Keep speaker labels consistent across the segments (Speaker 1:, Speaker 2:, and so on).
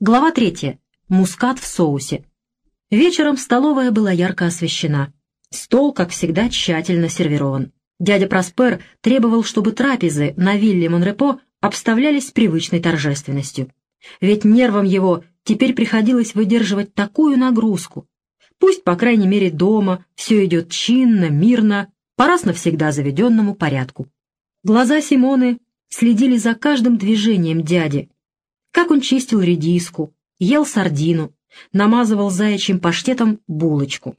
Speaker 1: Глава третья. Мускат в соусе. Вечером столовая была ярко освещена. Стол, как всегда, тщательно сервирован. Дядя Проспер требовал, чтобы трапезы на вилле Монрепо обставлялись привычной торжественностью. Ведь нервам его теперь приходилось выдерживать такую нагрузку. Пусть, по крайней мере, дома все идет чинно, мирно, по раз навсегда заведенному порядку. Глаза Симоны следили за каждым движением дяди, как он чистил редиску, ел сардину, намазывал заячьим паштетом булочку.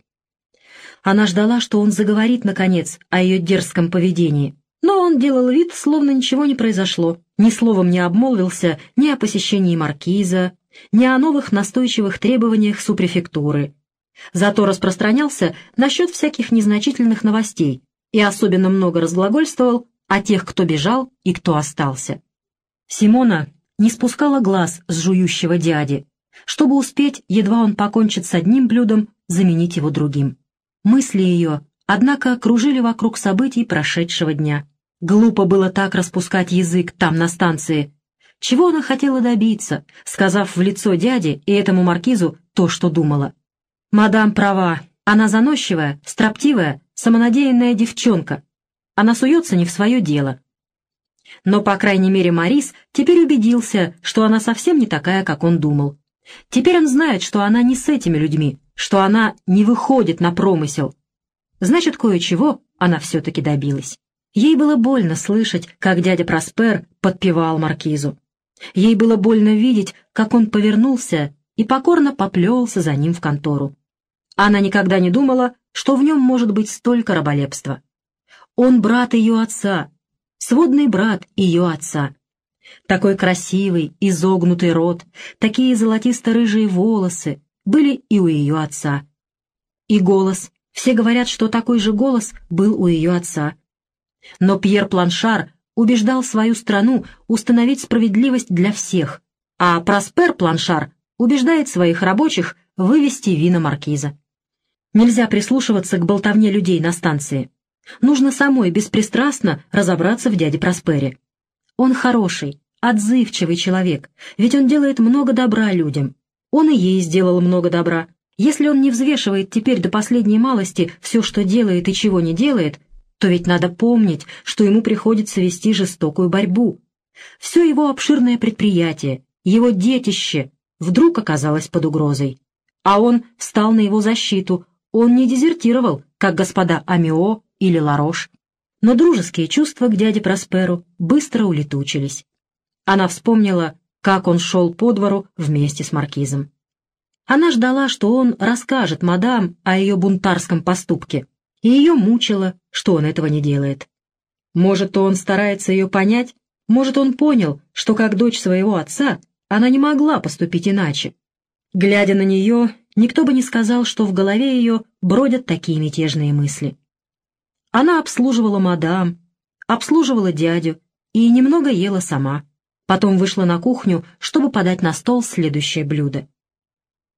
Speaker 1: Она ждала, что он заговорит, наконец, о ее дерзком поведении, но он делал вид, словно ничего не произошло, ни словом не обмолвился ни о посещении маркиза, ни о новых настойчивых требованиях супрефектуры. Зато распространялся насчет всяких незначительных новостей и особенно много разглагольствовал о тех, кто бежал и кто остался. Симона не спускала глаз с жующего дяди, чтобы успеть, едва он покончит с одним блюдом, заменить его другим. Мысли ее, однако, кружили вокруг событий прошедшего дня. Глупо было так распускать язык там, на станции. Чего она хотела добиться, сказав в лицо дяде и этому маркизу то, что думала? «Мадам права. Она заносчивая, строптивая, самонадеянная девчонка. Она суется не в свое дело. Но, по крайней мере, Марис теперь убедился, что она совсем не такая, как он думал. Теперь он знает, что она не с этими людьми, что она не выходит на промысел. Значит, кое-чего она все-таки добилась. Ей было больно слышать, как дядя Проспер подпевал маркизу. Ей было больно видеть, как он повернулся и покорно поплелся за ним в контору. Она никогда не думала, что в нем может быть столько раболепства. Он брат ее отца, сводный брат ее отца. Такой красивый, изогнутый рот, такие золотисто-рыжие волосы были и у ее отца. И голос, все говорят, что такой же голос был у ее отца. Но Пьер Планшар убеждал свою страну установить справедливость для всех, а Проспер Планшар убеждает своих рабочих вывести вина маркиза. Нельзя прислушиваться к болтовне людей на станции. Нужно самой беспристрастно разобраться в дяде Проспере. Он хороший, отзывчивый человек, ведь он делает много добра людям. Он и ей сделал много добра. Если он не взвешивает теперь до последней малости все, что делает и чего не делает, то ведь надо помнить, что ему приходится вести жестокую борьбу. Все его обширное предприятие, его детище вдруг оказалось под угрозой. А он встал на его защиту, он не дезертировал, как господа Амио или Ларош. Но дружеские чувства к дяде Просперу быстро улетучились. Она вспомнила, как он шел по двору вместе с маркизом. Она ждала, что он расскажет мадам о ее бунтарском поступке, и ее мучило, что он этого не делает. Может, он старается ее понять, может, он понял, что как дочь своего отца она не могла поступить иначе. Глядя на нее, никто бы не сказал, что в голове ее бродят такие мятежные мысли. Она обслуживала мадам, обслуживала дядю и немного ела сама. Потом вышла на кухню, чтобы подать на стол следующее блюдо.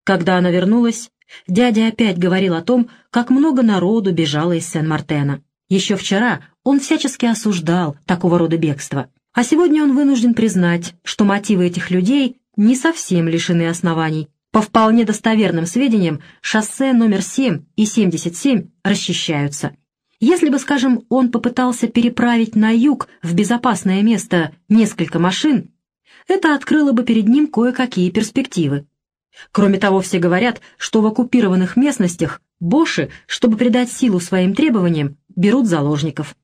Speaker 1: Когда она вернулась, дядя опять говорил о том, как много народу бежало из Сен-Мартена. Еще вчера он всячески осуждал такого рода бегство, а сегодня он вынужден признать, что мотивы этих людей не совсем лишены оснований. По вполне достоверным сведениям, шоссе номер 7 и 77 расчищаются. Если бы, скажем, он попытался переправить на юг в безопасное место несколько машин, это открыло бы перед ним кое-какие перспективы. Кроме того, все говорят, что в оккупированных местностях Боши, чтобы придать силу своим требованиям, берут заложников.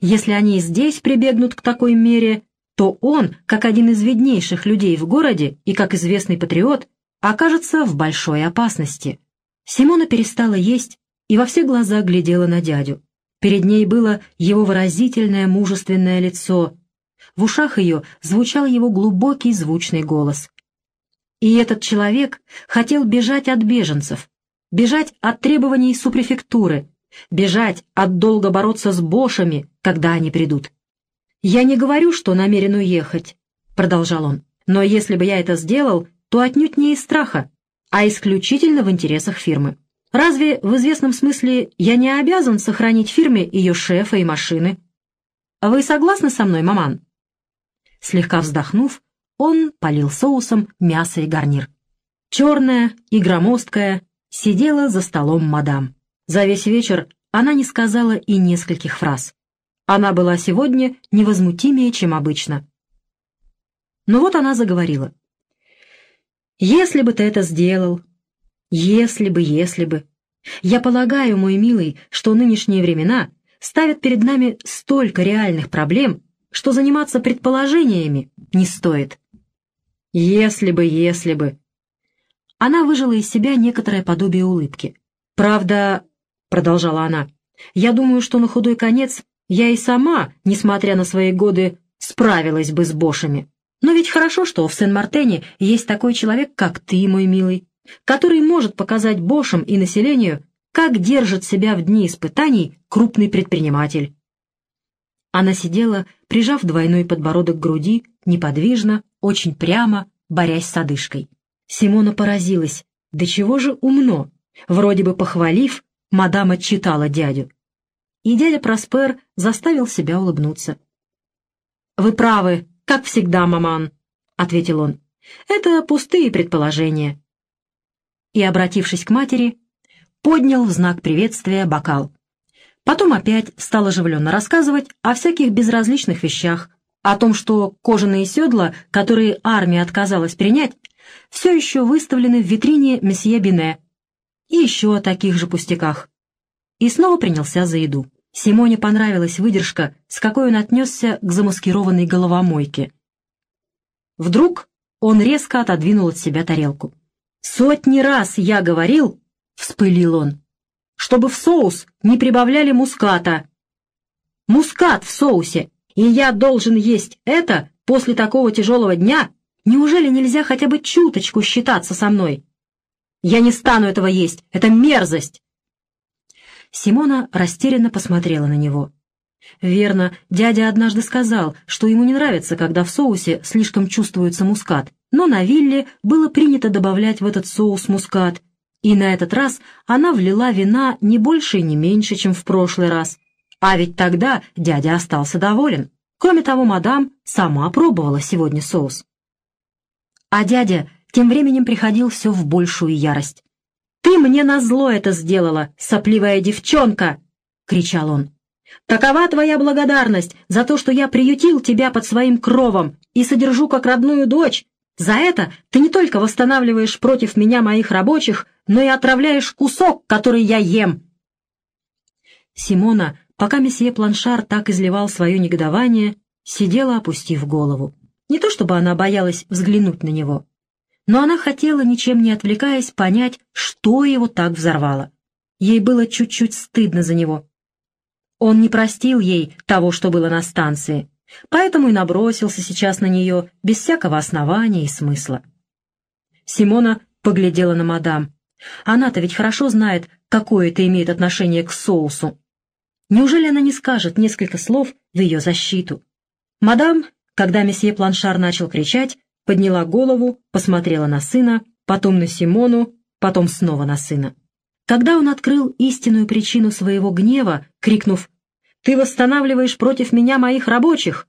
Speaker 1: Если они здесь прибегнут к такой мере, то он, как один из виднейших людей в городе и как известный патриот, окажется в большой опасности. Симона перестала есть и во все глаза глядела на дядю. Перед ней было его выразительное мужественное лицо. В ушах ее звучал его глубокий звучный голос. И этот человек хотел бежать от беженцев, бежать от требований супрефектуры, бежать от долго бороться с бошами, когда они придут. «Я не говорю, что намерен уехать», — продолжал он, «но если бы я это сделал, то отнюдь не из страха, а исключительно в интересах фирмы. Разве в известном смысле я не обязан сохранить фирме ее шефа и машины? Вы согласны со мной, маман?» Слегка вздохнув, он полил соусом мясо и гарнир. Черная и громоздкая сидела за столом мадам. За весь вечер она не сказала и нескольких фраз. Она была сегодня невозмутимее, чем обычно. Но вот она заговорила. «Если бы ты это сделал, если бы, если бы. Я полагаю, мой милый, что нынешние времена ставят перед нами столько реальных проблем, что заниматься предположениями не стоит. Если бы, если бы. Она выжила из себя некоторое подобие улыбки. «Правда, — продолжала она, — я думаю, что на худой конец я и сама, несмотря на свои годы, справилась бы с Бошами. Но ведь хорошо, что в Сен-Мартене есть такой человек, как ты, мой милый который может показать Бошам и населению, как держит себя в дни испытаний крупный предприниматель. Она сидела, прижав двойной подбородок к груди, неподвижно, очень прямо, борясь с одышкой. Симона поразилась. Да чего же умно! Вроде бы похвалив, мадам отчитала дядю. И дядя Проспер заставил себя улыбнуться. «Вы правы, как всегда, маман», — ответил он. «Это пустые предположения и, обратившись к матери, поднял в знак приветствия бокал. Потом опять стал оживленно рассказывать о всяких безразличных вещах, о том, что кожаные седла, которые армия отказалась принять, все еще выставлены в витрине месье Бине, и еще о таких же пустяках. И снова принялся за еду. Симоне понравилась выдержка, с какой он отнесся к замаскированной головомойке. Вдруг он резко отодвинул от себя тарелку. «Сотни раз я говорил, — вспылил он, — чтобы в соус не прибавляли муската. Мускат в соусе, и я должен есть это после такого тяжелого дня? Неужели нельзя хотя бы чуточку считаться со мной? Я не стану этого есть, это мерзость!» Симона растерянно посмотрела на него. Верно, дядя однажды сказал, что ему не нравится, когда в соусе слишком чувствуется мускат, но на вилле было принято добавлять в этот соус мускат, и на этот раз она влила вина не больше и не меньше, чем в прошлый раз. А ведь тогда дядя остался доволен. Кроме того, мадам сама пробовала сегодня соус. А дядя тем временем приходил все в большую ярость. «Ты мне назло это сделала, сопливая девчонка!» — кричал он. «Такова твоя благодарность за то, что я приютил тебя под своим кровом и содержу как родную дочь, за это ты не только восстанавливаешь против меня моих рабочих, но и отравляешь кусок, который я ем. Симона, пока месье Планшар так изливал свое негодование, сидела, опустив голову. Не то чтобы она боялась взглянуть на него, но она хотела, ничем не отвлекаясь, понять, что его так взорвало. Ей было чуть-чуть стыдно за него. Он не простил ей того, что было на станции, поэтому и набросился сейчас на нее без всякого основания и смысла. Симона поглядела на мадам. Она-то ведь хорошо знает, какое это имеет отношение к соусу. Неужели она не скажет несколько слов в ее защиту? Мадам, когда месье Планшар начал кричать, подняла голову, посмотрела на сына, потом на Симону, потом снова на сына. Когда он открыл истинную причину своего гнева, крикнув ты восстанавливаешь против меня моих рабочих!»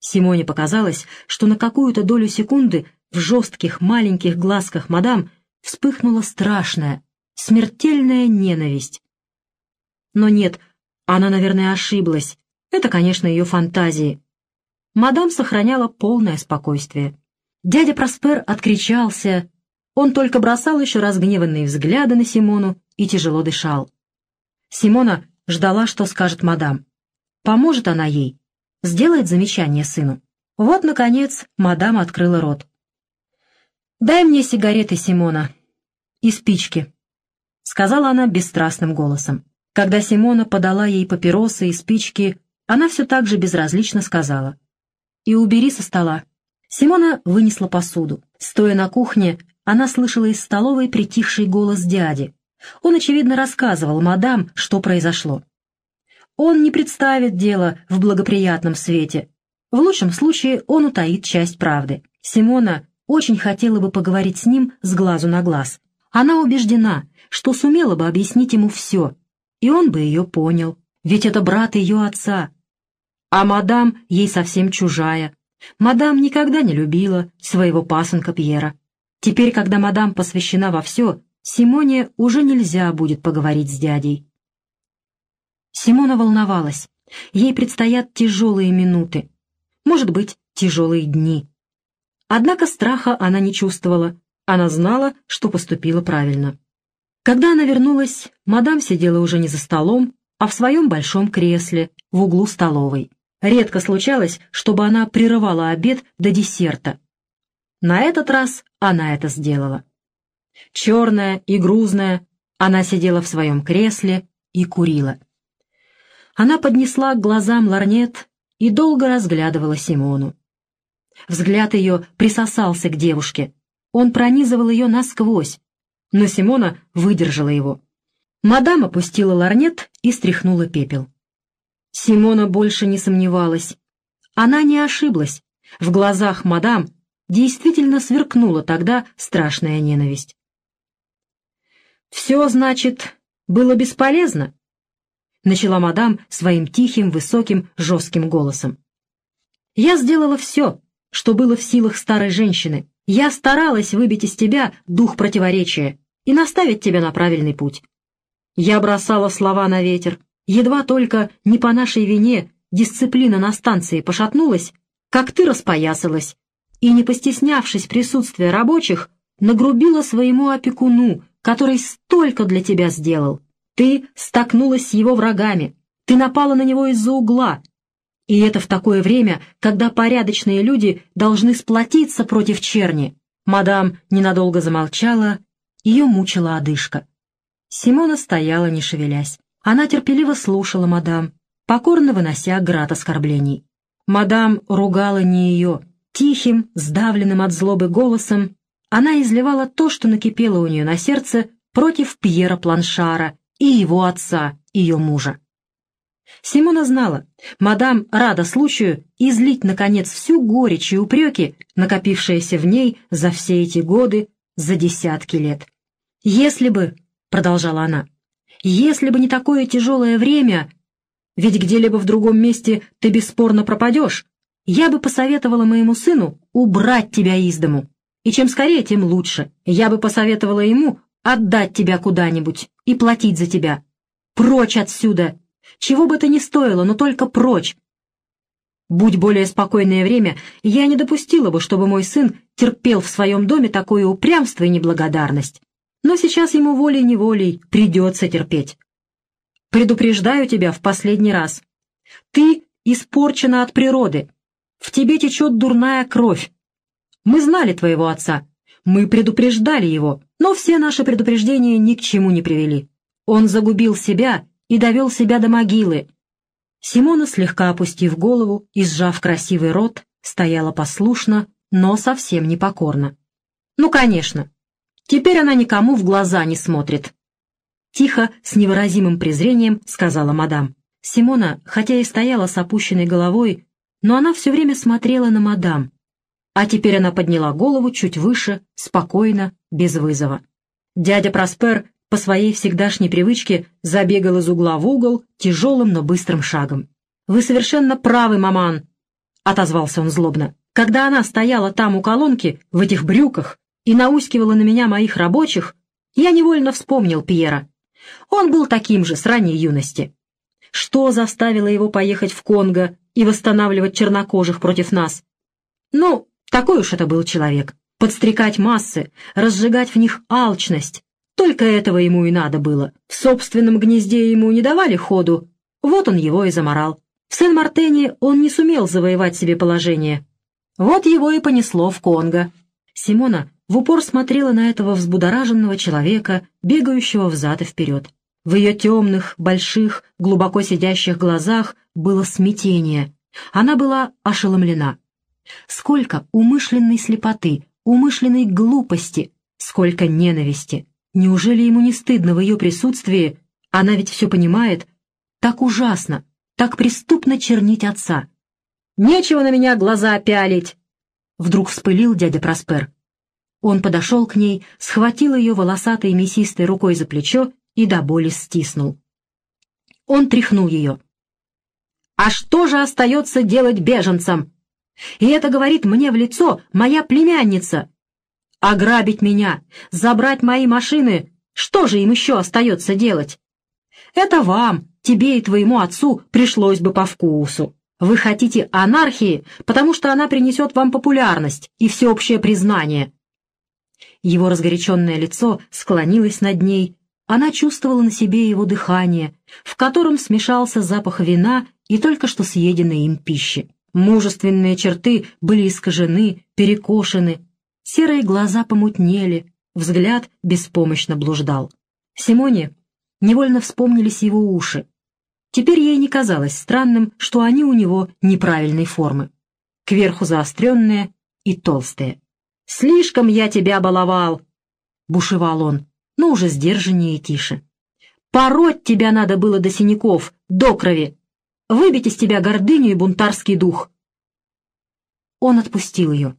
Speaker 1: Симоне показалось, что на какую-то долю секунды в жестких маленьких глазках мадам вспыхнула страшная, смертельная ненависть. Но нет, она, наверное, ошиблась. Это, конечно, ее фантазии. Мадам сохраняла полное спокойствие. Дядя Проспер откричался. Он только бросал еще разгневанные взгляды на Симону и тяжело дышал. Симона ждала, что скажет мадам. Поможет она ей, сделает замечание сыну. Вот, наконец, мадам открыла рот. «Дай мне сигареты, Симона, и спички», — сказала она бесстрастным голосом. Когда Симона подала ей папиросы и спички, она все так же безразлично сказала. «И убери со стола». Симона вынесла посуду. Стоя на кухне, она слышала из столовой притихший голос дяди, он, очевидно, рассказывал мадам, что произошло. Он не представит дело в благоприятном свете. В лучшем случае он утаит часть правды. Симона очень хотела бы поговорить с ним с глазу на глаз. Она убеждена, что сумела бы объяснить ему все, и он бы ее понял, ведь это брат ее отца. А мадам ей совсем чужая. Мадам никогда не любила своего пасынка Пьера. Теперь, когда мадам посвящена во все, Симоне уже нельзя будет поговорить с дядей. Симона волновалась. Ей предстоят тяжелые минуты. Может быть, тяжелые дни. Однако страха она не чувствовала. Она знала, что поступила правильно. Когда она вернулась, мадам сидела уже не за столом, а в своем большом кресле в углу столовой. Редко случалось, чтобы она прерывала обед до десерта. На этот раз она это сделала. Черная и грузная, она сидела в своем кресле и курила. Она поднесла к глазам ларнет и долго разглядывала Симону. Взгляд ее присосался к девушке. Он пронизывал ее насквозь, но Симона выдержала его. Мадам опустила ларнет и стряхнула пепел. Симона больше не сомневалась. Она не ошиблась. В глазах мадам действительно сверкнула тогда страшная ненависть. «Все, значит, было бесполезно?» — начала мадам своим тихим, высоким, жестким голосом. «Я сделала все, что было в силах старой женщины. Я старалась выбить из тебя дух противоречия и наставить тебя на правильный путь. Я бросала слова на ветер. Едва только не по нашей вине дисциплина на станции пошатнулась, как ты распоясалась, и, не постеснявшись присутствия рабочих, нагрубила своему опекуну, который столько для тебя сделал. Ты столкнулась с его врагами, ты напала на него из-за угла. И это в такое время, когда порядочные люди должны сплотиться против черни. Мадам ненадолго замолчала, ее мучила одышка. Симона стояла, не шевелясь. Она терпеливо слушала мадам, покорно вынося град оскорблений. Мадам ругала не ее. Тихим, сдавленным от злобы голосом она изливала то, что накипело у нее на сердце против Пьера Планшара и его отца, ее мужа. Симона знала, мадам рада случаю излить, наконец, всю горечь и упреки, накопившиеся в ней за все эти годы, за десятки лет. Если бы продолжала она. «Если бы не такое тяжелое время, ведь где-либо в другом месте ты бесспорно пропадешь, я бы посоветовала моему сыну убрать тебя из дому. И чем скорее, тем лучше. Я бы посоветовала ему отдать тебя куда-нибудь и платить за тебя. Прочь отсюда! Чего бы это ни стоило, но только прочь. Будь более спокойное время, я не допустила бы, чтобы мой сын терпел в своем доме такое упрямство и неблагодарность но сейчас ему волей-неволей придется терпеть. Предупреждаю тебя в последний раз. Ты испорчена от природы. В тебе течет дурная кровь. Мы знали твоего отца. Мы предупреждали его, но все наши предупреждения ни к чему не привели. Он загубил себя и довел себя до могилы. Симона, слегка опустив голову и сжав красивый рот, стояла послушно, но совсем непокорно. Ну, конечно, Теперь она никому в глаза не смотрит. Тихо, с невыразимым презрением, сказала мадам. Симона, хотя и стояла с опущенной головой, но она все время смотрела на мадам. А теперь она подняла голову чуть выше, спокойно, без вызова. Дядя Проспер по своей всегдашней привычке забегал из угла в угол тяжелым, но быстрым шагом. «Вы совершенно правы, маман!» — отозвался он злобно. «Когда она стояла там у колонки, в этих брюках, и наускивала на меня моих рабочих, я невольно вспомнил Пьера. Он был таким же с ранней юности. Что заставило его поехать в Конго и восстанавливать чернокожих против нас? Ну, такой уж это был человек. Подстрекать массы, разжигать в них алчность. Только этого ему и надо было. В собственном гнезде ему не давали ходу. Вот он его и заморал. В Сен-Мартене он не сумел завоевать себе положение. Вот его и понесло в Конго. Симона в упор смотрела на этого взбудораженного человека, бегающего взад и вперед. В ее темных, больших, глубоко сидящих глазах было смятение. Она была ошеломлена. Сколько умышленной слепоты, умышленной глупости, сколько ненависти. Неужели ему не стыдно в ее присутствии, она ведь все понимает, так ужасно, так преступно чернить отца? «Нечего на меня глаза пялить!» Вдруг вспылил дядя Проспер. Он подошел к ней, схватил ее волосатой мясистой рукой за плечо и до боли стиснул. Он тряхнул ее. «А что же остается делать беженцам? И это говорит мне в лицо моя племянница. Ограбить меня, забрать мои машины, что же им еще остается делать? Это вам, тебе и твоему отцу пришлось бы по вкусу. Вы хотите анархии, потому что она принесет вам популярность и всеобщее признание. Его разгоряченное лицо склонилось над ней, она чувствовала на себе его дыхание, в котором смешался запах вина и только что съеденной им пищи. Мужественные черты были искажены, перекошены, серые глаза помутнели, взгляд беспомощно блуждал. Симоне невольно вспомнились его уши. Теперь ей не казалось странным, что они у него неправильной формы. Кверху заостренные и толстые. «Слишком я тебя баловал!» — бушевал он, но уже сдержаннее и тише. «Пороть тебя надо было до синяков, до крови! Выбить из тебя гордыню и бунтарский дух!» Он отпустил ее.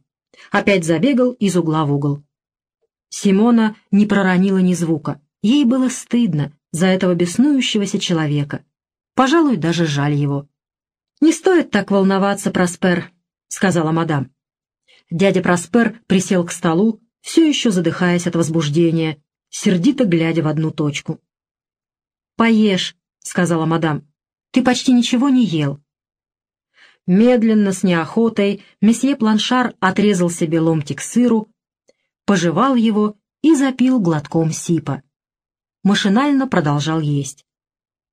Speaker 1: Опять забегал из угла в угол. Симона не проронила ни звука. Ей было стыдно за этого беснующегося человека. Пожалуй, даже жаль его. «Не стоит так волноваться, Проспер», — сказала мадам. Дядя Проспер присел к столу, все еще задыхаясь от возбуждения, сердито глядя в одну точку. «Поешь», — сказала мадам. «Ты почти ничего не ел». Медленно, с неохотой, месье Планшар отрезал себе ломтик сыру, пожевал его и запил глотком сипа. Машинально продолжал есть.